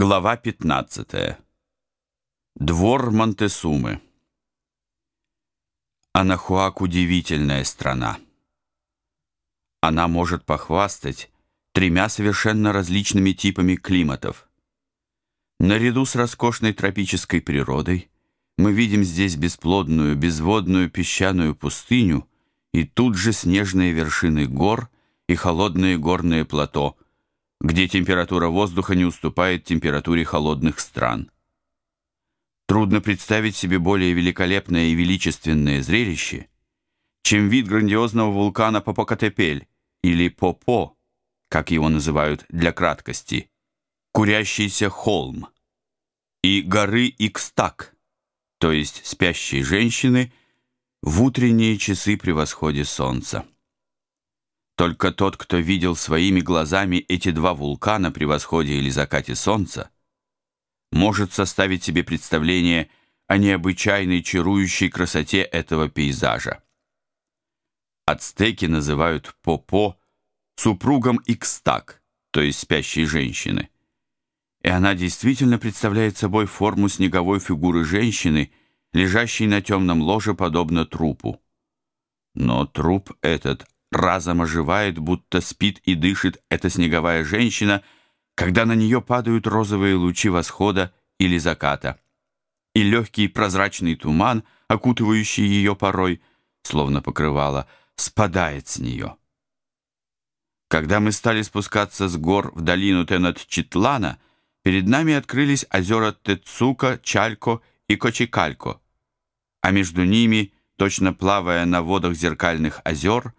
Глава 15. Двор Монтесумы. Анахуак – удивительная страна. Она может похвастать тремя совершенно различными типами климатов. Наряду с роскошной тропической природой мы видим здесь бесплодную, безводную песчаную пустыню и тут же снежные вершины гор и холодные горные плато – где температура воздуха не уступает температуре холодных стран. Трудно представить себе более великолепное и величественное зрелище, чем вид грандиозного вулкана Попокатепель или Попо, как его называют для краткости, курящийся холм, и горы Икстак, то есть спящей женщины, в утренние часы при восходе солнца. Только тот, кто видел своими глазами эти два вулкана при восходе или закате солнца, может составить себе представление о необычайной чарующей красоте этого пейзажа. Ацтеки называют Попо супругом Икстак, то есть спящей женщины. И она действительно представляет собой форму снеговой фигуры женщины, лежащей на темном ложе подобно трупу. Но труп этот разом оживает, будто спит и дышит эта снеговая женщина, когда на нее падают розовые лучи восхода или заката. И легкий прозрачный туман, окутывающий ее порой, словно покрывало, спадает с нее. Когда мы стали спускаться с гор в долину Тенат-Читлана, перед нами открылись озера Тецука, Чалько и Кочекалько, а между ними, точно плавая на водах зеркальных озер,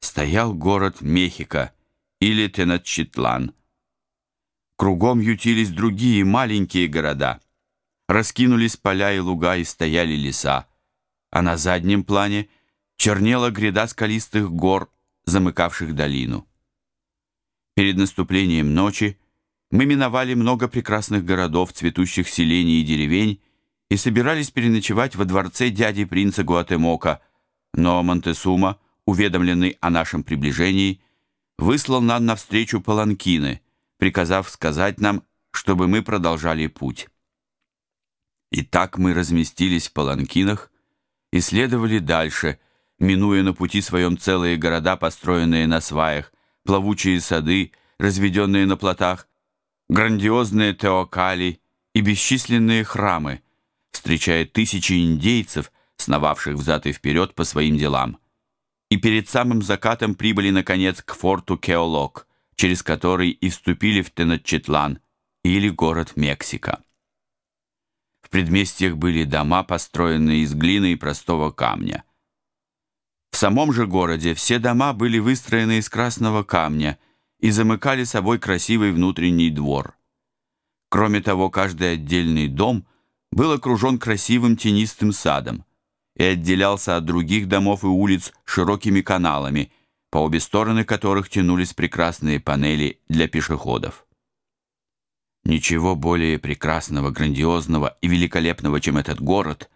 стоял город Мехико или Теночтитлан. Кругом ютились другие маленькие города. Раскинулись поля и луга и стояли леса, а на заднем плане чернела гряда скалистых гор, замыкавших долину. Перед наступлением ночи мы миновали много прекрасных городов, цветущих селений и деревень, и собирались переночевать во дворце дяди принца Гуатемока, но Монтесума — уведомленный о нашем приближении, выслал нам навстречу паланкины, приказав сказать нам, чтобы мы продолжали путь. И так мы разместились в паланкинах и следовали дальше, минуя на пути своем целые города, построенные на сваях, плавучие сады, разведенные на плотах, грандиозные теокали и бесчисленные храмы, встречая тысячи индейцев, сновавших взад и вперед по своим делам и перед самым закатом прибыли, наконец, к форту Кеолок, через который и вступили в Теночтитлан, или город Мексика. В предместьях были дома, построенные из глины и простого камня. В самом же городе все дома были выстроены из красного камня и замыкали собой красивый внутренний двор. Кроме того, каждый отдельный дом был окружен красивым тенистым садом и отделялся от других домов и улиц широкими каналами, по обе стороны которых тянулись прекрасные панели для пешеходов. Ничего более прекрасного, грандиозного и великолепного, чем этот город,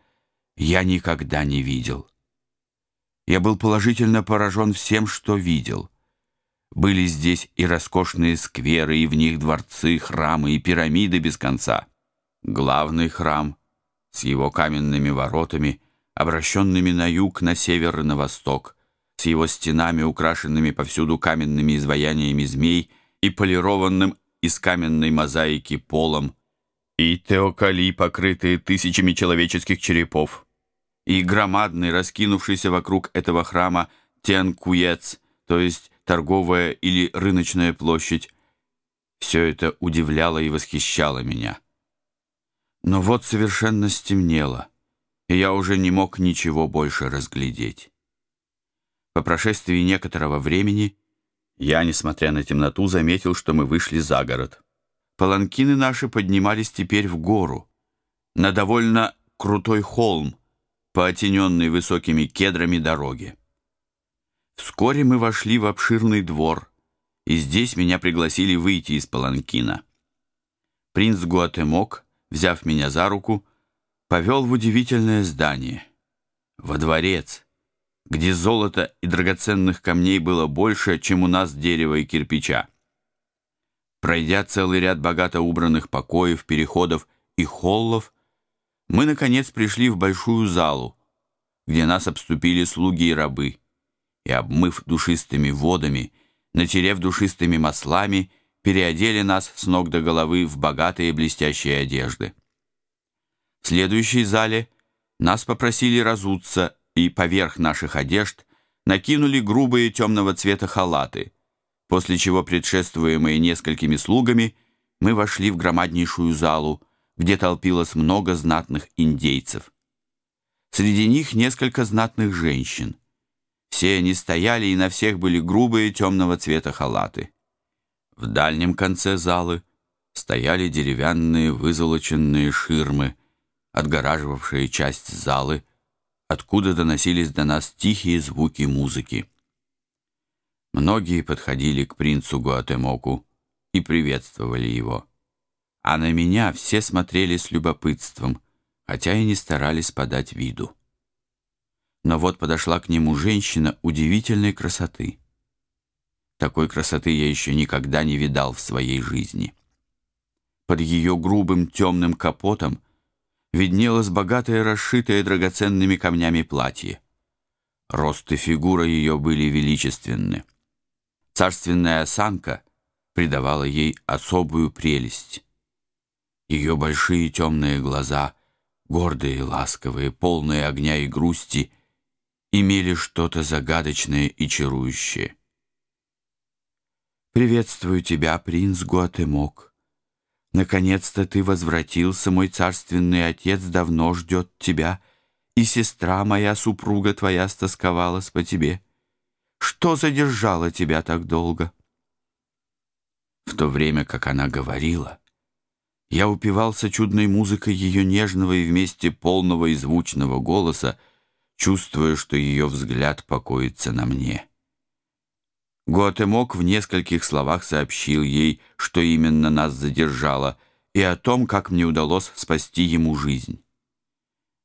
я никогда не видел. Я был положительно поражен всем, что видел. Были здесь и роскошные скверы, и в них дворцы, храмы и пирамиды без конца. Главный храм с его каменными воротами — обращенными на юг, на север и на восток, с его стенами, украшенными повсюду каменными изваяниями змей и полированным из каменной мозаики полом, и теокали, покрытые тысячами человеческих черепов, и громадный, раскинувшийся вокруг этого храма Тянкуец, то есть торговая или рыночная площадь, все это удивляло и восхищало меня. Но вот совершенно стемнело и я уже не мог ничего больше разглядеть. По прошествии некоторого времени я, несмотря на темноту, заметил, что мы вышли за город. Паланкины наши поднимались теперь в гору, на довольно крутой холм, пооттененный высокими кедрами дороги. Вскоре мы вошли в обширный двор, и здесь меня пригласили выйти из Паланкина. Принц Гуатемок, взяв меня за руку, повел в удивительное здание, во дворец, где золота и драгоценных камней было больше, чем у нас дерева и кирпича. Пройдя целый ряд богато убранных покоев, переходов и холлов, мы, наконец, пришли в большую залу, где нас обступили слуги и рабы, и, обмыв душистыми водами, натерев душистыми маслами, переодели нас с ног до головы в богатые блестящие одежды. В следующей зале нас попросили разуться, и поверх наших одежд накинули грубые темного цвета халаты, после чего, предшествуемые несколькими слугами, мы вошли в громаднейшую залу, где толпилось много знатных индейцев. Среди них несколько знатных женщин. Все они стояли, и на всех были грубые темного цвета халаты. В дальнем конце залы стояли деревянные вызолоченные ширмы, отгораживавшие часть залы, откуда доносились до нас тихие звуки музыки. Многие подходили к принцу Гуатемоку и приветствовали его. А на меня все смотрели с любопытством, хотя и не старались подать виду. Но вот подошла к нему женщина удивительной красоты. Такой красоты я еще никогда не видал в своей жизни. Под ее грубым темным капотом виднелось богатое, расшитое драгоценными камнями платье. Рост и фигура ее были величественны. Царственная осанка придавала ей особую прелесть. Ее большие темные глаза, гордые и ласковые, полные огня и грусти, имели что-то загадочное и чарующее. «Приветствую тебя, принц Гуатемок. Наконец-то ты возвратился, мой царственный отец давно ждет тебя, и сестра моя, супруга твоя, стосковалась по тебе. Что задержало тебя так долго?» В то время, как она говорила, я упивался чудной музыкой ее нежного и вместе полного и звучного голоса, чувствуя, что ее взгляд покоится на мне. Гуатемок в нескольких словах сообщил ей, что именно нас задержало, и о том, как мне удалось спасти ему жизнь.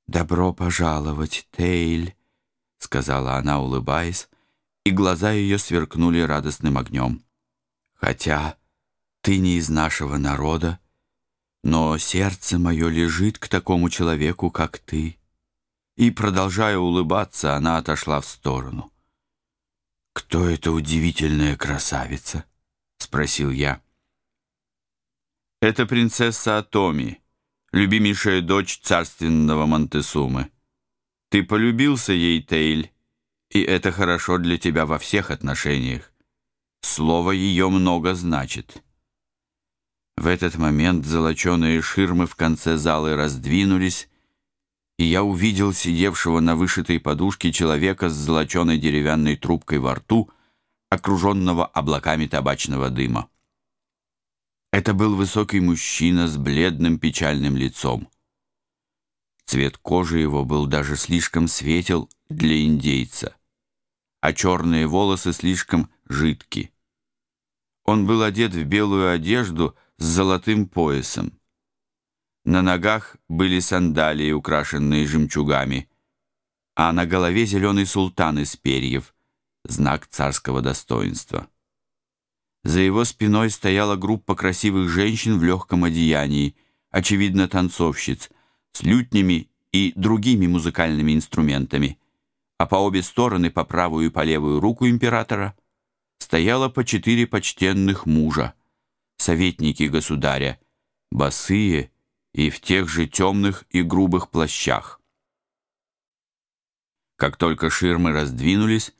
«Добро пожаловать, Тейль», — сказала она, улыбаясь, и глаза ее сверкнули радостным огнем. «Хотя ты не из нашего народа, но сердце мое лежит к такому человеку, как ты». И, продолжая улыбаться, она отошла в сторону. «Кто эта удивительная красавица?» — спросил я. «Это принцесса Атоми, любимейшая дочь царственного Монтесумы. Ты полюбился ей, Тейль, и это хорошо для тебя во всех отношениях. Слово ее много значит». В этот момент золоченые ширмы в конце залы раздвинулись, и я увидел сидевшего на вышитой подушке человека с золоченой деревянной трубкой во рту, окруженного облаками табачного дыма. Это был высокий мужчина с бледным печальным лицом. Цвет кожи его был даже слишком светел для индейца, а черные волосы слишком жидки. Он был одет в белую одежду с золотым поясом. На ногах были сандалии, украшенные жемчугами, а на голове зеленый султан из перьев, знак царского достоинства. За его спиной стояла группа красивых женщин в легком одеянии, очевидно, танцовщиц, с лютнями и другими музыкальными инструментами, а по обе стороны, по правую и по левую руку императора, стояло по четыре почтенных мужа, советники государя, босые и в тех же темных и грубых плащах. Как только ширмы раздвинулись,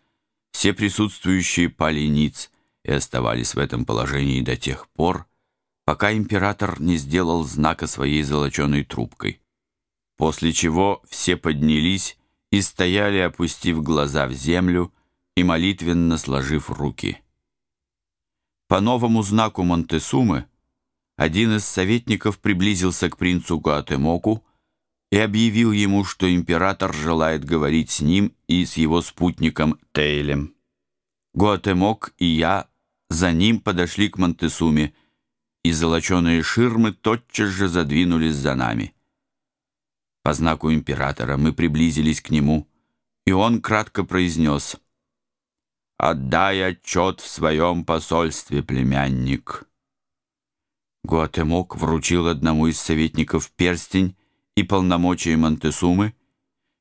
все присутствующие пали ниц и оставались в этом положении до тех пор, пока император не сделал знака своей золоченой трубкой, после чего все поднялись и стояли, опустив глаза в землю и молитвенно сложив руки. По новому знаку Монтесумы один из советников приблизился к принцу Гуатемоку и объявил ему, что император желает говорить с ним и с его спутником Тейлем. Гуатемок и я за ним подошли к Монтесуме, и золоченые ширмы тотчас же задвинулись за нами. По знаку императора мы приблизились к нему, и он кратко произнес «Отдай отчет в своем посольстве, племянник». Гуатемок вручил одному из советников перстень и полномочия Монтесумы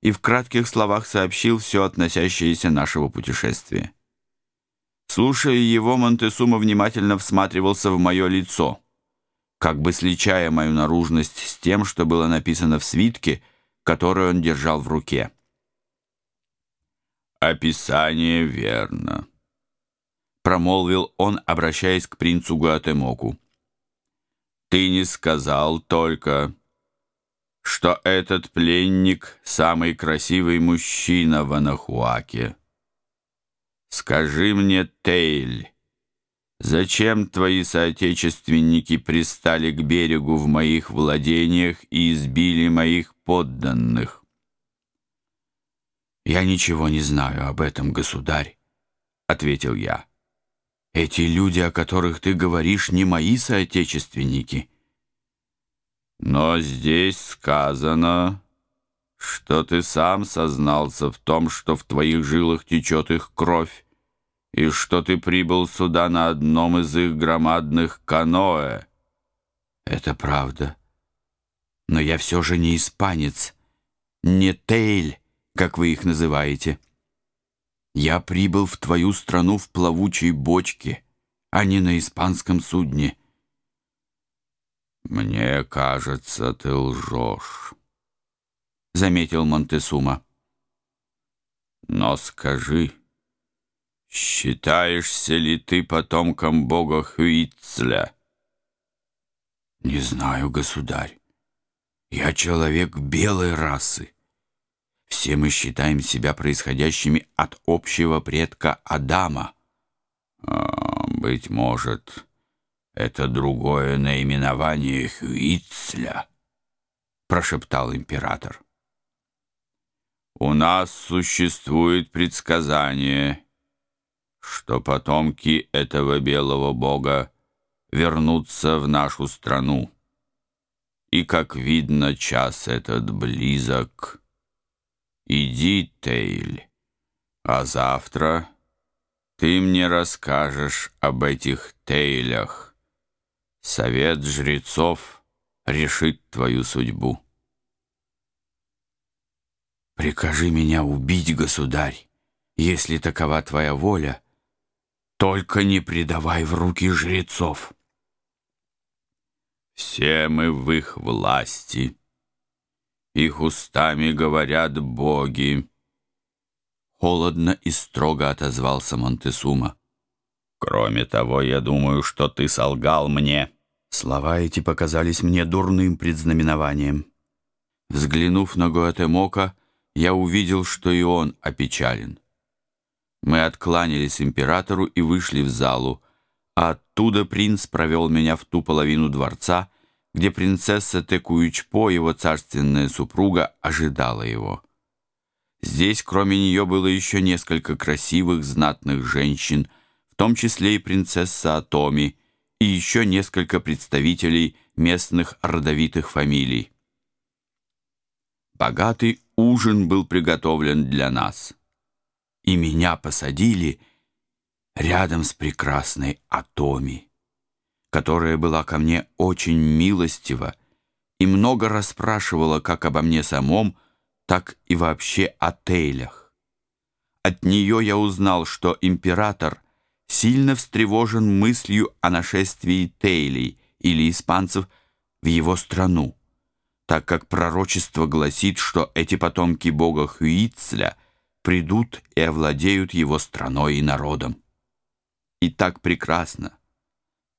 и в кратких словах сообщил все относящееся нашего путешествия. Слушая его, Монтесума внимательно всматривался в мое лицо, как бы сличая мою наружность с тем, что было написано в свитке, который он держал в руке. «Описание верно», — промолвил он, обращаясь к принцу Гуатемоку. «Ты не сказал только, что этот пленник — самый красивый мужчина в Анахуаке. Скажи мне, Тейль, зачем твои соотечественники пристали к берегу в моих владениях и избили моих подданных? «Я ничего не знаю об этом, государь», — ответил я. «Эти люди, о которых ты говоришь, не мои соотечественники». «Но здесь сказано, что ты сам сознался в том, что в твоих жилах течет их кровь, и что ты прибыл сюда на одном из их громадных каноэ». «Это правда. Но я все же не испанец, не Тейль» как вы их называете. Я прибыл в твою страну в плавучей бочке, а не на испанском судне. Мне кажется, ты лжешь, — заметил Монтесума. Но скажи, считаешься ли ты потомком бога Хюицля? Не знаю, государь. Я человек белой расы. Все мы считаем себя происходящими от общего предка Адама. А, быть может, это другое наименование Хюицля, прошептал император. У нас существует предсказание, что потомки этого белого бога вернутся в нашу страну. И, как видно, час этот близок. Иди, Тейль, а завтра ты мне расскажешь об этих Тейлях. Совет жрецов решит твою судьбу. Прикажи меня убить, государь, если такова твоя воля, только не предавай в руки жрецов. Все мы в их власти, их устами говорят боги. Холодно и строго отозвался Монтесума. Кроме того, я думаю, что ты солгал мне. Слова эти показались мне дурным предзнаменованием. Взглянув на Гуатемока, я увидел, что и он опечален. Мы откланялись императору и вышли в залу, а оттуда принц провел меня в ту половину дворца, где принцесса Текуичпо, его царственная супруга, ожидала его. Здесь, кроме нее, было еще несколько красивых, знатных женщин, в том числе и принцесса Атоми, и еще несколько представителей местных родовитых фамилий. Богатый ужин был приготовлен для нас, и меня посадили рядом с прекрасной Атоми которая была ко мне очень милостива и много расспрашивала как обо мне самом, так и вообще о Тейлях. От нее я узнал, что император сильно встревожен мыслью о нашествии Тейлей или испанцев в его страну, так как пророчество гласит, что эти потомки бога Хюицля придут и овладеют его страной и народом. И так прекрасно,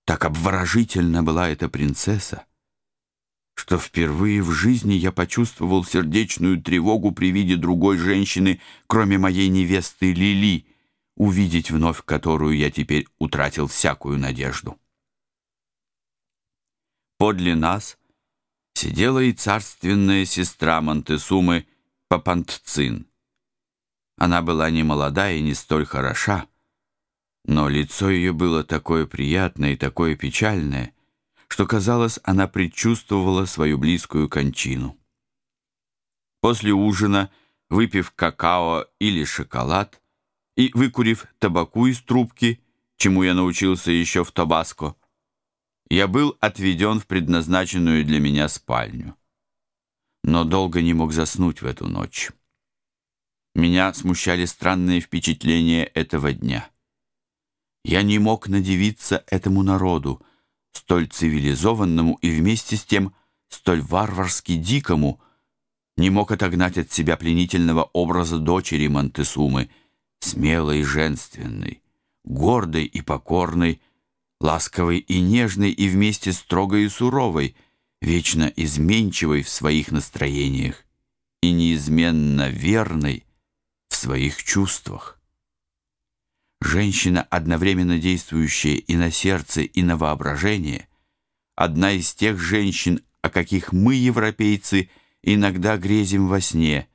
так обворожительна была эта принцесса, что впервые в жизни я почувствовал сердечную тревогу при виде другой женщины, кроме моей невесты Лили, увидеть вновь которую я теперь утратил всякую надежду. Подле нас сидела и царственная сестра Монтесумы Папантцин. Она была не молода и не столь хороша, но лицо ее было такое приятное и такое печальное, что, казалось, она предчувствовала свою близкую кончину. После ужина, выпив какао или шоколад и выкурив табаку из трубки, чему я научился еще в Табаско, Я был отведен в предназначенную для меня спальню, но долго не мог заснуть в эту ночь. Меня смущали странные впечатления этого дня. Я не мог надевиться этому народу, столь цивилизованному и вместе с тем столь варварски дикому, не мог отогнать от себя пленительного образа дочери Монтесумы, смелой и женственной, гордой и покорной, ласковой и нежной и вместе строгой и суровой, вечно изменчивой в своих настроениях и неизменно верной в своих чувствах. Женщина, одновременно действующая и на сердце, и на воображение, одна из тех женщин, о каких мы, европейцы, иногда грезим во сне,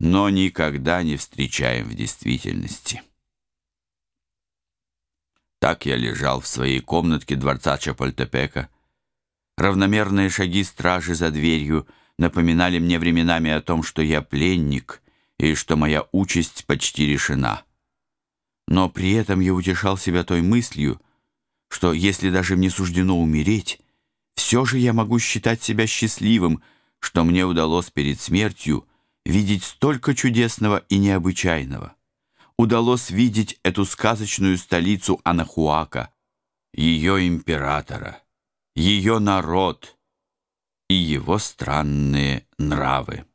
но никогда не встречаем в действительности. Так я лежал в своей комнатке дворца Чапольтепека. Равномерные шаги стражи за дверью напоминали мне временами о том, что я пленник и что моя участь почти решена. Но при этом я утешал себя той мыслью, что если даже мне суждено умереть, все же я могу считать себя счастливым, что мне удалось перед смертью видеть столько чудесного и необычайного удалось видеть эту сказочную столицу Анахуака, ее императора, ее народ и его странные нравы.